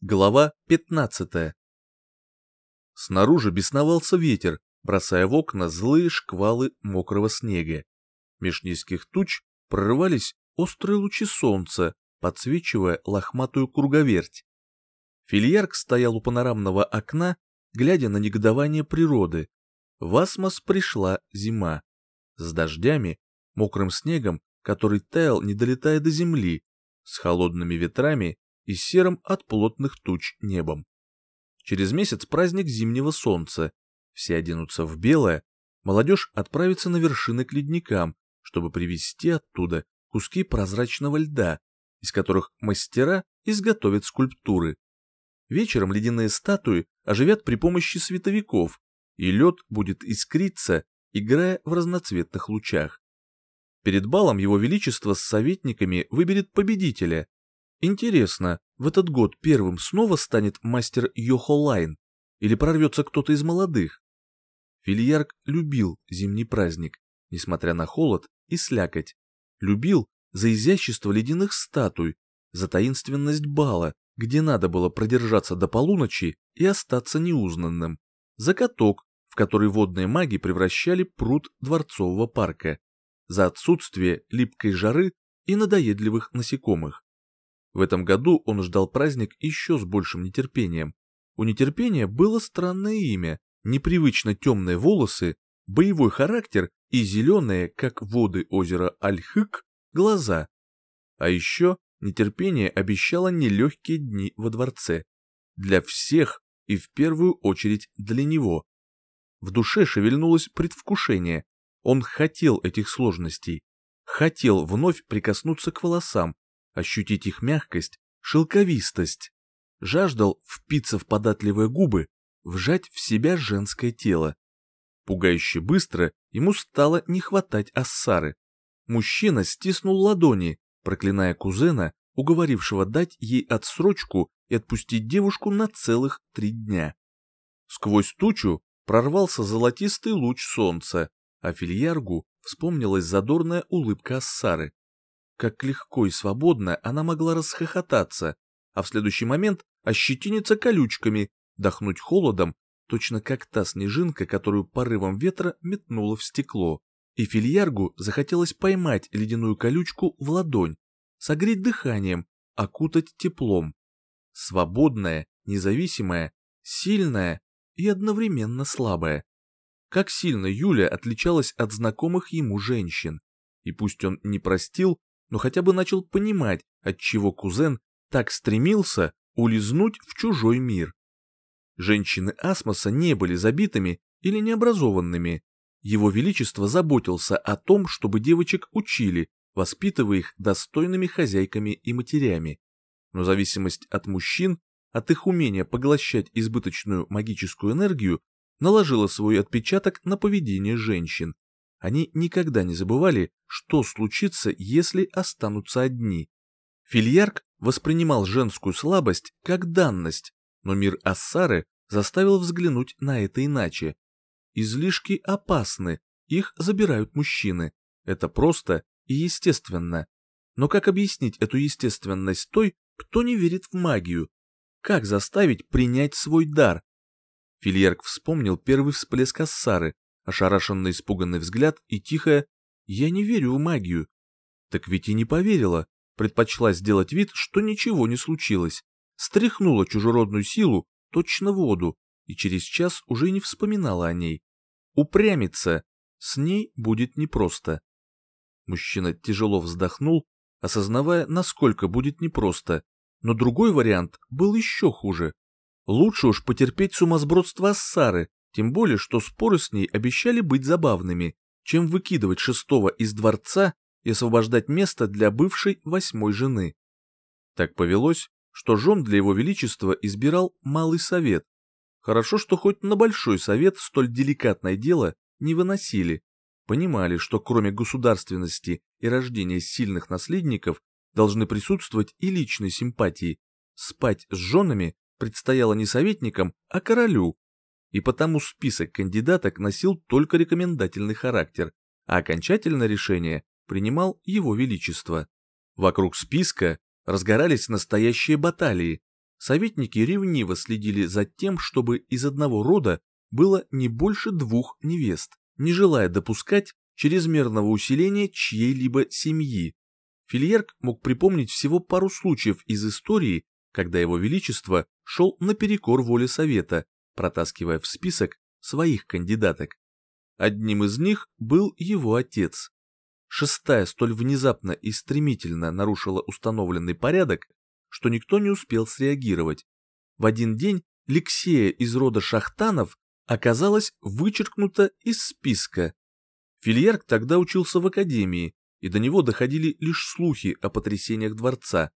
Глава 15 Снаружи бесновался ветер, бросая в окна злые шквалы мокрого снега. Меж низких туч прорывались острые лучи солнца, подсвечивая лохматую круговерть. Фильярк стоял у панорамного окна, глядя на негодование природы. В Асмос пришла зима. С дождями, мокрым снегом, который таял, не долетая до земли, с холодными ветрами и серым от плотных туч небом. Через месяц праздник зимнего солнца. Все оденутся в белое, молодежь отправится на вершины к ледникам, чтобы привезти оттуда куски прозрачного льда, из которых мастера изготовят скульптуры. Вечером ледяные статуи оживят при помощи световиков, и лед будет искриться, играя в разноцветных лучах. Перед балом его величество с советниками выберет победителя, Интересно, в этот год первым снова станет мастер Йохолайн или прорвется кто-то из молодых? Фильярк любил зимний праздник, несмотря на холод и слякоть. Любил за изящество ледяных статуй, за таинственность бала, где надо было продержаться до полуночи и остаться неузнанным, за каток, в который водные маги превращали пруд дворцового парка, за отсутствие липкой жары и надоедливых насекомых. В этом году он ждал праздник еще с большим нетерпением. У нетерпения было странное имя, непривычно темные волосы, боевой характер и зеленые, как воды озера Альхык, глаза. А еще нетерпение обещало нелегкие дни во дворце. Для всех и в первую очередь для него. В душе шевельнулось предвкушение. Он хотел этих сложностей. Хотел вновь прикоснуться к волосам, ощутить их мягкость, шелковистость. Жаждал впиться в податливые губы, вжать в себя женское тело. Пугающе быстро ему стало не хватать Ассары. Мужчина стиснул ладони, проклиная кузена, уговорившего дать ей отсрочку и отпустить девушку на целых три дня. Сквозь тучу прорвался золотистый луч солнца, а Фильяргу вспомнилась задорная улыбка Ассары. Как легко и свободно она могла расхохотаться, а в следующий момент ощетиниться колючками, дохнуть холодом, точно как та снежинка, которую порывом ветра метнула в стекло. И фильяргу захотелось поймать ледяную колючку в ладонь, согреть дыханием, окутать теплом. Свободная, независимая, сильная и одновременно слабая. Как сильно Юля отличалась от знакомых ему женщин. И пусть он не простил, но хотя бы начал понимать, отчего кузен так стремился улизнуть в чужой мир. Женщины Асмоса не были забитыми или необразованными. Его Величество заботился о том, чтобы девочек учили, воспитывая их достойными хозяйками и матерями. Но зависимость от мужчин, от их умения поглощать избыточную магическую энергию, наложила свой отпечаток на поведение женщин, они никогда не забывали, что случится, если останутся одни. Фильярк воспринимал женскую слабость как данность, но мир Ассары заставил взглянуть на это иначе. Излишки опасны, их забирают мужчины. Это просто и естественно. Но как объяснить эту естественность той, кто не верит в магию? Как заставить принять свой дар? Фильярк вспомнил первый всплеск Ассары, ошарашенный испуганный взгляд и тихое «Я не верю в магию». Так ведь и не поверила, предпочла сделать вид, что ничего не случилось, стряхнула чужеродную силу, точно воду, и через час уже не вспоминала о ней. Упрямиться, с ней будет непросто. Мужчина тяжело вздохнул, осознавая, насколько будет непросто, но другой вариант был еще хуже. Лучше уж потерпеть сумасбродство Ассары, тем более, что споры с ней обещали быть забавными, чем выкидывать шестого из дворца и освобождать место для бывшей восьмой жены. Так повелось, что жен для его величества избирал малый совет. Хорошо, что хоть на большой совет столь деликатное дело не выносили. Понимали, что кроме государственности и рождения сильных наследников должны присутствовать и личные симпатии. Спать с женами предстояло не советникам, а королю, и потому список кандидаток носил только рекомендательный характер, а окончательное решение принимал его величество. Вокруг списка разгорались настоящие баталии. советники ревниво следили за тем, чтобы из одного рода было не больше двух невест, не желая допускать чрезмерного усиления чьей-либо семьи. Фильерк мог припомнить всего пару случаев из истории, когда его величество шел наперекор воле совета, протаскивая в список своих кандидаток. Одним из них был его отец. Шестая столь внезапно и стремительно нарушила установленный порядок, что никто не успел среагировать. В один день Лексея из рода Шахтанов оказалась вычеркнута из списка. Фильярк тогда учился в академии, и до него доходили лишь слухи о потрясениях дворца.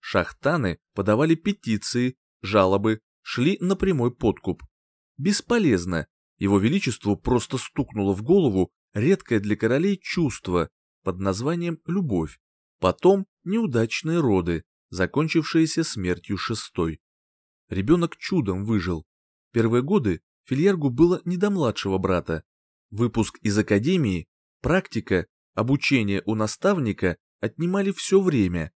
Шахтаны подавали петиции, жалобы, шли на прямой подкуп. Бесполезно, его величеству просто стукнуло в голову редкое для королей чувство под названием «любовь», потом неудачные роды, закончившиеся смертью шестой. Ребенок чудом выжил. Первые годы Фильяргу было не до младшего брата. Выпуск из академии, практика, обучение у наставника отнимали все время.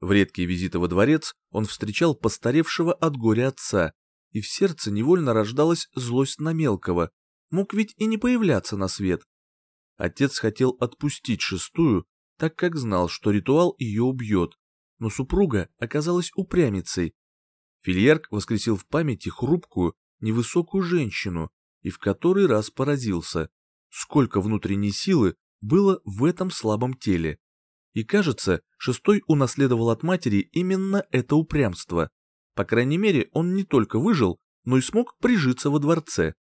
В редкие визиты во дворец он встречал постаревшего от горя отца, и в сердце невольно рождалась злость на мелкого, мог ведь и не появляться на свет. Отец хотел отпустить шестую, так как знал, что ритуал ее убьет, но супруга оказалась упрямицей. Фильярк воскресил в памяти хрупкую, невысокую женщину и в который раз поразился, сколько внутренней силы было в этом слабом теле. И кажется, шестой унаследовал от матери именно это упрямство. По крайней мере, он не только выжил, но и смог прижиться во дворце.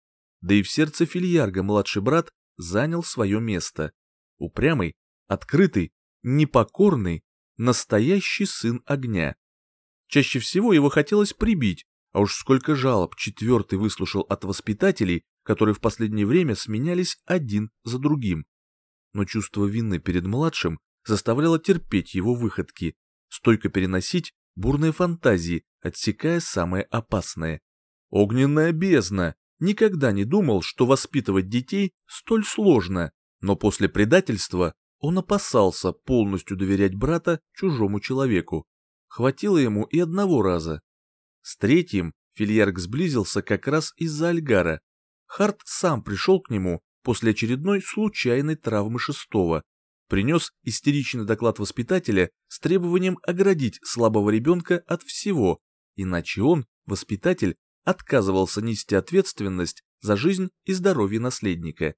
Да и в сердце Фильярга младший брат занял свое место. Упрямый, открытый, непокорный, настоящий сын огня. Чаще всего его хотелось прибить, а уж сколько жалоб четвертый выслушал от воспитателей, которые в последнее время сменялись один за другим. Но чувство вины перед младшим заставляло терпеть его выходки, стойко переносить бурные фантазии, отсекая самое опасное. Огненная бездна! Никогда не думал, что воспитывать детей столь сложно, но после предательства он опасался полностью доверять брата чужому человеку. Хватило ему и одного раза. С третьим Фильярк сблизился как раз из-за Альгара. Харт сам пришел к нему после очередной случайной травмы шестого, принес истеричный доклад воспитателя с требованием оградить слабого ребенка от всего, иначе он, воспитатель, отказывался нести ответственность за жизнь и здоровье наследника.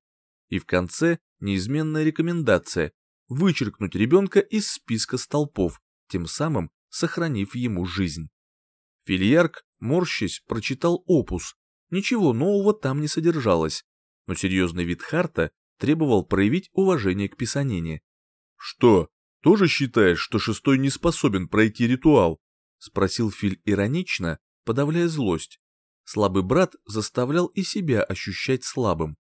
И в конце неизменная рекомендация – вычеркнуть ребенка из списка столпов, тем самым сохранив ему жизнь. Фильярк, морщись, прочитал опус. Ничего нового там не содержалось, но серьезный вид Харта требовал проявить уважение к писанине. «Что, тоже считаешь, что шестой не способен пройти ритуал?» — спросил Филь иронично, подавляя злость. Слабый брат заставлял и себя ощущать слабым.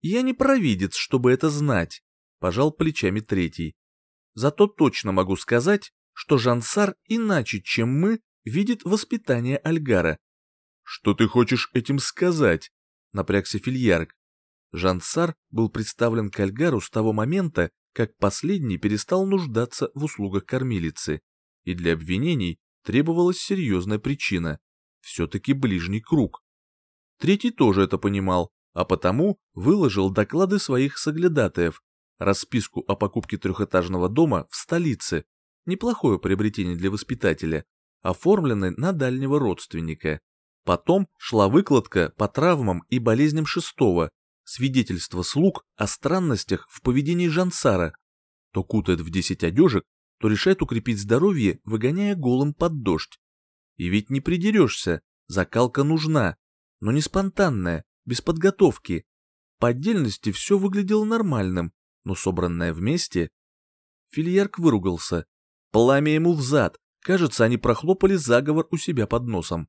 «Я не провидец, чтобы это знать», — пожал плечами третий. «Зато точно могу сказать, что Жансар иначе, чем мы, видит воспитание Альгара». «Что ты хочешь этим сказать?» — напрягся Фильярк. Жансар был представлен к Альгару с того момента, как последний перестал нуждаться в услугах кормилицы, и для обвинений требовалась серьезная причина – все-таки ближний круг. Третий тоже это понимал, а потому выложил доклады своих соглядатаев, расписку о покупке трехэтажного дома в столице, неплохое приобретение для воспитателя, оформленной на дальнего родственника. Потом шла выкладка по травмам и болезням шестого, свидетельство слуг о странностях в поведении Жансара. То кутает в десять одежек, то решает укрепить здоровье, выгоняя голым под дождь. И ведь не придерешься, закалка нужна, но не спонтанная, без подготовки. По отдельности все выглядело нормальным, но собранное вместе... Фильярк выругался. Пламя ему взад, кажется, они прохлопали заговор у себя под носом.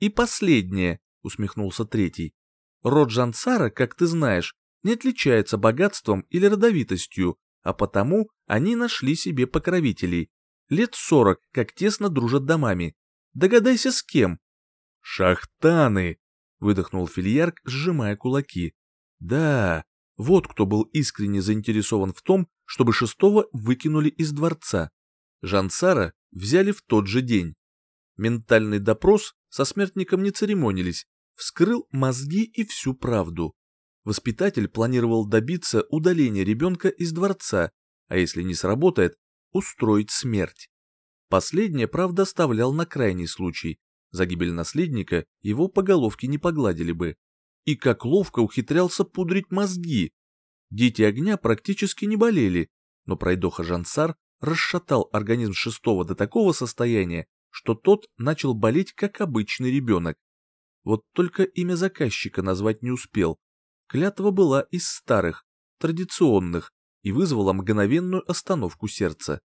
«И последнее», — усмехнулся третий. Род Жансара, как ты знаешь, не отличается богатством или родовитостью, а потому они нашли себе покровителей. Лет сорок, как тесно дружат домами. Догадайся, с кем? «Шахтаны!» — выдохнул Фильярк, сжимая кулаки. «Да, вот кто был искренне заинтересован в том, чтобы шестого выкинули из дворца. Жансара взяли в тот же день. Ментальный допрос со смертником не церемонились, вскрыл мозги и всю правду. Воспитатель планировал добиться удаления ребенка из дворца, а если не сработает, устроить смерть. Последнее, правда, оставлял на крайний случай. За гибель наследника его по головке не погладили бы. И как ловко ухитрялся пудрить мозги. Дети огня практически не болели, но пройдоха Жансар расшатал организм шестого до такого состояния, что тот начал болеть как обычный ребенок. Вот только имя заказчика назвать не успел. Клятва была из старых, традиционных, и вызвала мгновенную остановку сердца.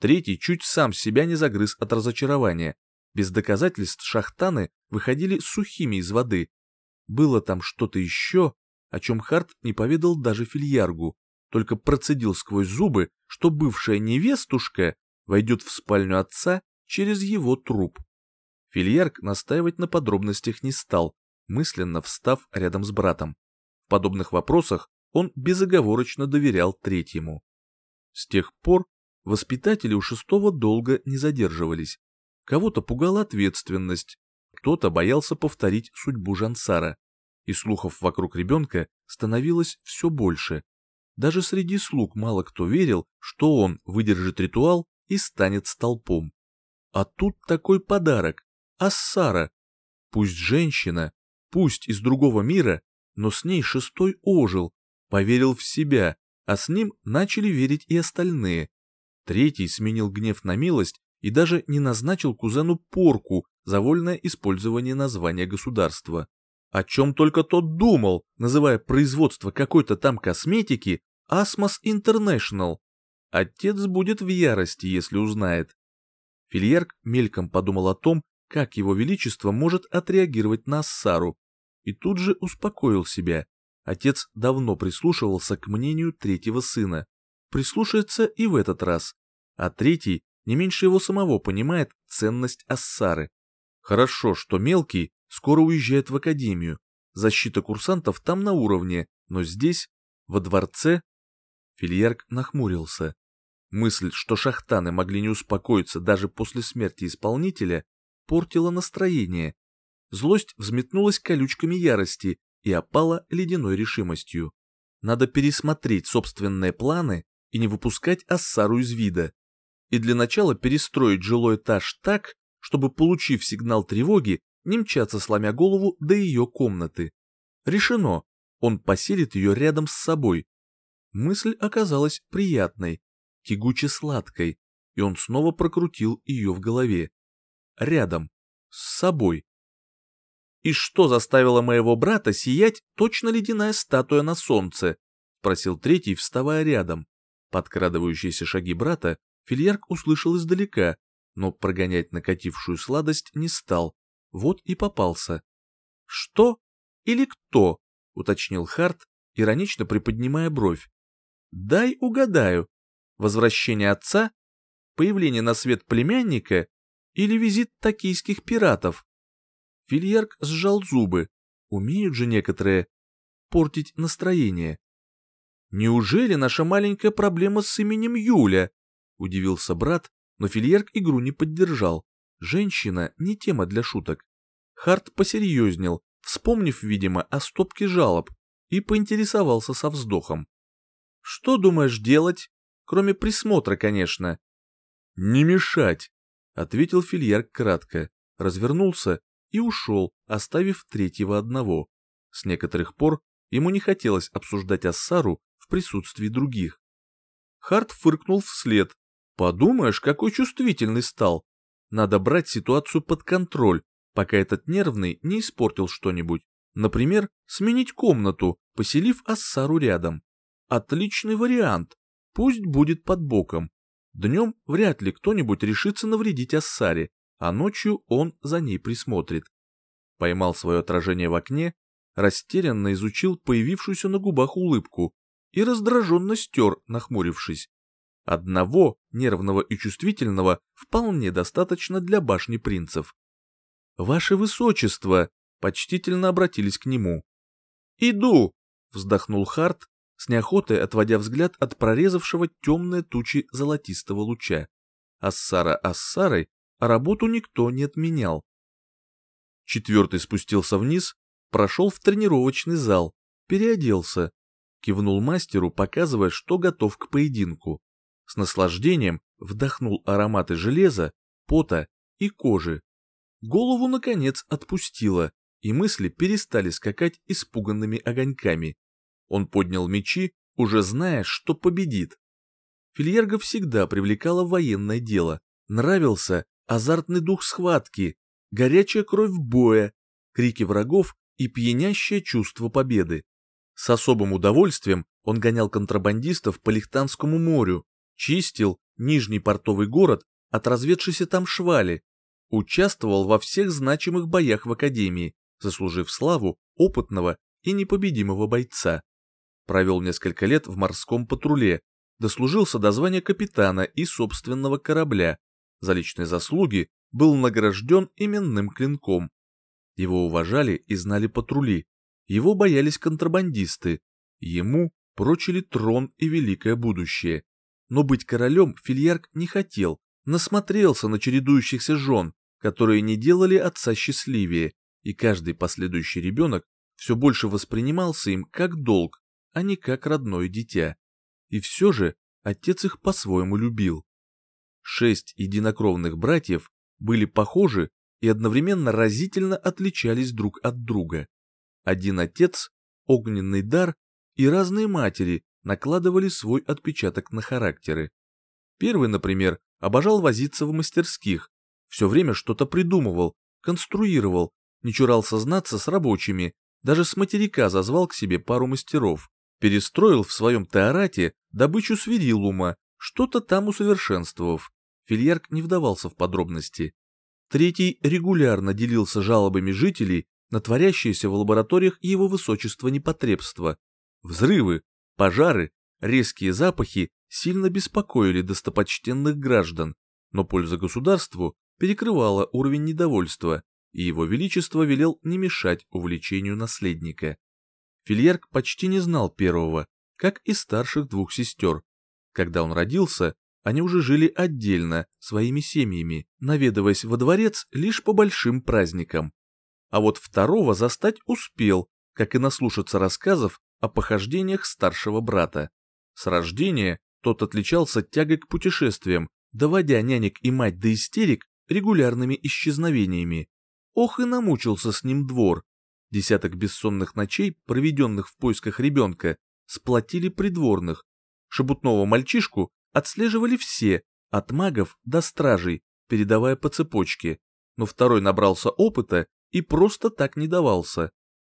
Третий чуть сам себя не загрыз от разочарования. Без доказательств шахтаны выходили сухими из воды. Было там что-то еще, о чем Харт не поведал даже Фильяргу, только процедил сквозь зубы, что бывшая невестушка войдет в спальню отца через его труп. Фильярг настаивать на подробностях не стал, мысленно встав рядом с братом. В подобных вопросах он безоговорочно доверял третьему. С тех пор воспитатели у шестого долго не задерживались. Кого-то пугала ответственность, кто-то боялся повторить судьбу Жансара, и слухов вокруг ребенка становилось все больше. Даже среди слуг мало кто верил, что он выдержит ритуал и станет столпом. А тут такой подарок. Ассара. Пусть женщина, пусть из другого мира, но с ней шестой ожил, поверил в себя, а с ним начали верить и остальные. Третий сменил гнев на милость и даже не назначил кузену порку за вольное использование названия государства. О чем только тот думал, называя производство какой-то там косметики Asmos International. Отец будет в ярости, если узнает. Фильерк мельком подумал о том, как его величество может отреагировать на Ассару, и тут же успокоил себя. Отец давно прислушивался к мнению третьего сына. Прислушается и в этот раз. А третий не меньше его самого понимает ценность Ассары. Хорошо, что мелкий скоро уезжает в академию. Защита курсантов там на уровне, но здесь, во дворце... Фильярк нахмурился. Мысль, что шахтаны могли не успокоиться даже после смерти исполнителя, портила настроение. Злость взметнулась колючками ярости, и опала ледяной решимостью. Надо пересмотреть собственные планы и не выпускать Ассару из вида. И для начала перестроить жилой этаж так, чтобы, получив сигнал тревоги, не мчаться сломя голову до ее комнаты. Решено, он поселит ее рядом с собой. Мысль оказалась приятной, тягуче-сладкой, и он снова прокрутил ее в голове. Рядом, с собой. «И что заставило моего брата сиять точно ледяная статуя на солнце?» — спросил третий, вставая рядом. Подкрадывающиеся шаги брата Фильярк услышал издалека, но прогонять накатившую сладость не стал. Вот и попался. «Что? Или кто?» — уточнил Харт, иронично приподнимая бровь. «Дай угадаю. Возвращение отца? Появление на свет племянника? Или визит токийских пиратов?» Фильярк сжал зубы. Умеют же некоторые портить настроение. «Неужели наша маленькая проблема с именем Юля?» — удивился брат, но Фильярк игру не поддержал. Женщина не тема для шуток. Харт посерьезнел, вспомнив, видимо, о стопке жалоб, и поинтересовался со вздохом. «Что думаешь делать? Кроме присмотра, конечно». «Не мешать», — ответил Фильярк кратко, развернулся и ушел, оставив третьего одного. С некоторых пор ему не хотелось обсуждать Ассару в присутствии других. Харт фыркнул вслед. «Подумаешь, какой чувствительный стал. Надо брать ситуацию под контроль, пока этот нервный не испортил что-нибудь. Например, сменить комнату, поселив Ассару рядом. Отличный вариант. Пусть будет под боком. Днем вряд ли кто-нибудь решится навредить Ассаре, а ночью он за ней присмотрит. Поймал свое отражение в окне, растерянно изучил появившуюся на губах улыбку и раздраженно стер, нахмурившись. Одного, нервного и чувствительного, вполне достаточно для башни принцев. «Ваше высочество!» — почтительно обратились к нему. «Иду!» — вздохнул Харт, с неохотой отводя взгляд от прорезавшего темные тучи золотистого луча. Ассара Ассарой, а работу никто не отменял. Четвертый спустился вниз, прошел в тренировочный зал, переоделся, кивнул мастеру, показывая, что готов к поединку. С наслаждением вдохнул ароматы железа, пота и кожи. Голову, наконец, отпустило, и мысли перестали скакать испуганными огоньками. Он поднял мечи, уже зная, что победит. Фильерга всегда привлекало военное дело, нравился азартный дух схватки, горячая кровь боя, крики врагов и пьянящее чувство победы. С особым удовольствием он гонял контрабандистов по Лихтанскому морю, чистил Нижний портовый город от разведшейся там швали, участвовал во всех значимых боях в Академии, заслужив славу опытного и непобедимого бойца. Провел несколько лет в морском патруле, дослужился до звания капитана и собственного корабля. За личные заслуги был награжден именным клинком. Его уважали и знали патрули, его боялись контрабандисты, ему прочили трон и великое будущее. Но быть королем Фильярк не хотел, насмотрелся на чередующихся жен, которые не делали отца счастливее, и каждый последующий ребенок все больше воспринимался им как долг, а не как родное дитя. И все же отец их по-своему любил. Шесть единокровных братьев были похожи и одновременно разительно отличались друг от друга. Один отец, огненный дар и разные матери накладывали свой отпечаток на характеры. Первый, например, обожал возиться в мастерских, все время что-то придумывал, конструировал, не чурал сознаться с рабочими, даже с материка зазвал к себе пару мастеров, перестроил в своем теорате добычу свирилума, что-то там усовершенствовав. Фильярк не вдавался в подробности. Третий регулярно делился жалобами жителей на творящиеся в лабораториях его высочества непотребства. Взрывы, пожары, резкие запахи сильно беспокоили достопочтенных граждан, но польза государству перекрывала уровень недовольства, и его величество велел не мешать увлечению наследника. Фильярк почти не знал первого, как и старших двух сестер. Когда он родился, они уже жили отдельно, своими семьями, наведываясь во дворец лишь по большим праздникам. А вот второго застать успел, как и наслушаться рассказов о похождениях старшего брата. С рождения тот отличался тягой к путешествиям, доводя нянек и мать до истерик регулярными исчезновениями. Ох и намучился с ним двор. Десяток бессонных ночей, проведенных в поисках ребенка, сплотили придворных. Шебутного мальчишку отслеживали все, от магов до стражей, передавая по цепочке, но второй набрался опыта и просто так не давался.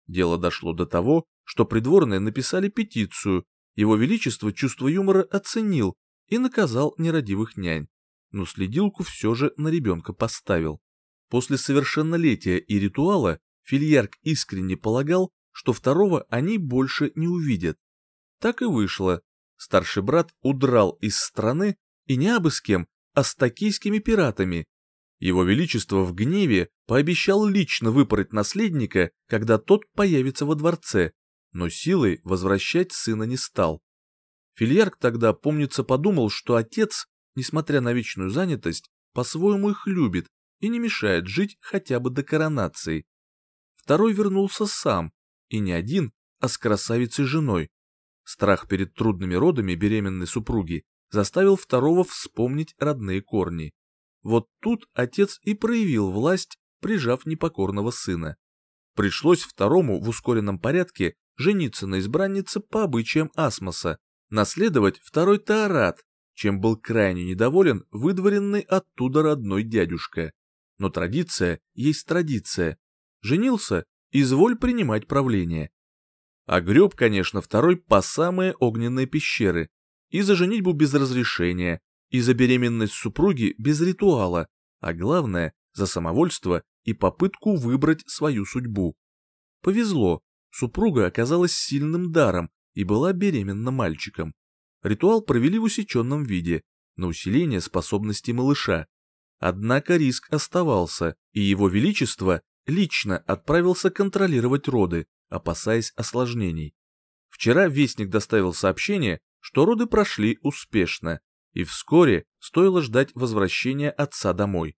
Дело дошло до того, что придворные написали петицию, его величество чувство юмора оценил и наказал нерадивых нянь, но следилку все же на ребенка поставил. После совершеннолетия и ритуала Фильярк искренне полагал, что второго они больше не увидят. Так и вышло. Старший брат удрал из страны и не абы с кем, а с токийскими пиратами, его Величество в гневе пообещал лично выпороть наследника, когда тот появится во дворце, но силой возвращать сына не стал. Фильярк тогда, помнится, подумал, что отец, несмотря на вечную занятость, по-своему их любит и не мешает жить хотя бы до коронации. Второй вернулся сам, и не один, а с красавицей женой. Страх перед трудными родами беременной супруги заставил второго вспомнить родные корни. Вот тут отец и проявил власть, прижав непокорного сына. Пришлось второму в ускоренном порядке жениться на избраннице по обычаям Асмоса, наследовать второй Таарат, чем был крайне недоволен выдворенный оттуда родной дядюшка. Но традиция есть традиция. Женился, изволь принимать правление. А греб, конечно, второй по самые огненные пещеры, и за женитьбу без разрешения, и за беременность супруги без ритуала, а главное, за самовольство и попытку выбрать свою судьбу. Повезло, супруга оказалась сильным даром и была беременна мальчиком. Ритуал провели в усеченном виде, на усиление способностей малыша. Однако риск оставался, и его величество лично отправился контролировать роды, опасаясь осложнений. Вчера Вестник доставил сообщение, что роды прошли успешно, и вскоре стоило ждать возвращения отца домой.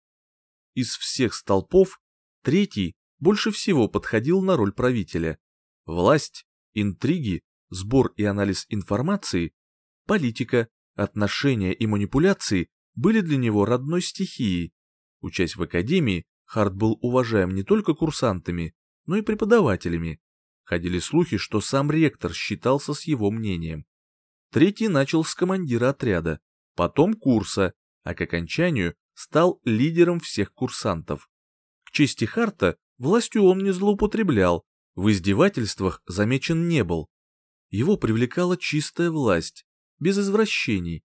из всех столпов третий больше всего подходил на роль правителя. Власть, интриги, сбор и анализ информации, политика, отношения и манипуляции были для него родной стихией. Учась в академии, Харт был уважаем не только курсантами, но и преподавателями. Ходили слухи, что сам ректор считался с его мнением. Третий начал с командира отряда, потом курса, а к окончанию стал лидером всех курсантов. К чести Харта, властью он не злоупотреблял, в издевательствах замечен не был. Его привлекала чистая власть, без извращений.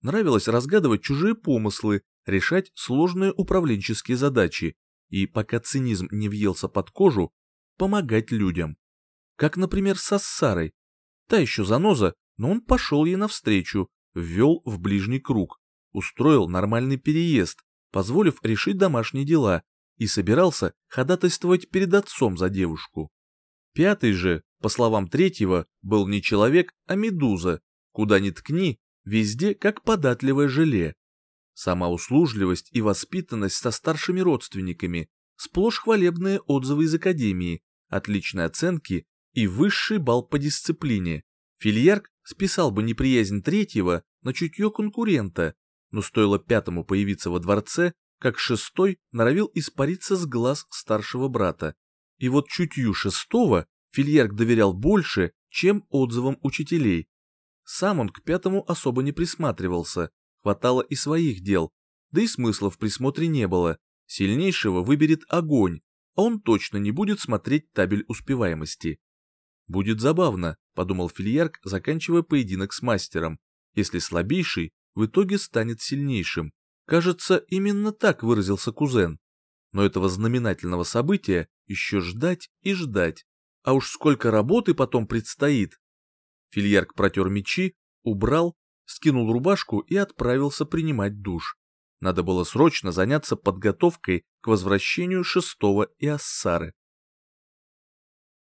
Нравилось разгадывать чужие помыслы, решать сложные управленческие задачи и, пока цинизм не въелся под кожу, помогать людям. Как, например, с Ассарой. Та еще заноза, но он пошел ей навстречу, ввел в ближний круг, устроил нормальный переезд, позволив решить домашние дела, и собирался ходатайствовать перед отцом за девушку. Пятый же, по словам третьего, был не человек, а медуза, куда ни ткни, везде как податливое желе. Сама услужливость и воспитанность со старшими родственниками, сплошь хвалебные отзывы из академии, отличные оценки и высший балл по дисциплине. Фильярк списал бы неприязнь третьего на чутье конкурента, но стоило пятому появиться во дворце, как шестой норовил испариться с глаз старшего брата. И вот чутью шестого Фильярк доверял больше, чем отзывам учителей. Сам он к пятому особо не присматривался, хватало и своих дел, да и смысла в присмотре не было. Сильнейшего выберет огонь, а он точно не будет смотреть табель успеваемости. Будет забавно, подумал Фильярк, заканчивая поединок с мастером, если слабейший в итоге станет сильнейшим. Кажется, именно так выразился кузен. Но этого знаменательного события еще ждать и ждать. А уж сколько работы потом предстоит. Фильярк протер мечи, убрал, скинул рубашку и отправился принимать душ. Надо было срочно заняться подготовкой к возвращению шестого и Ассары.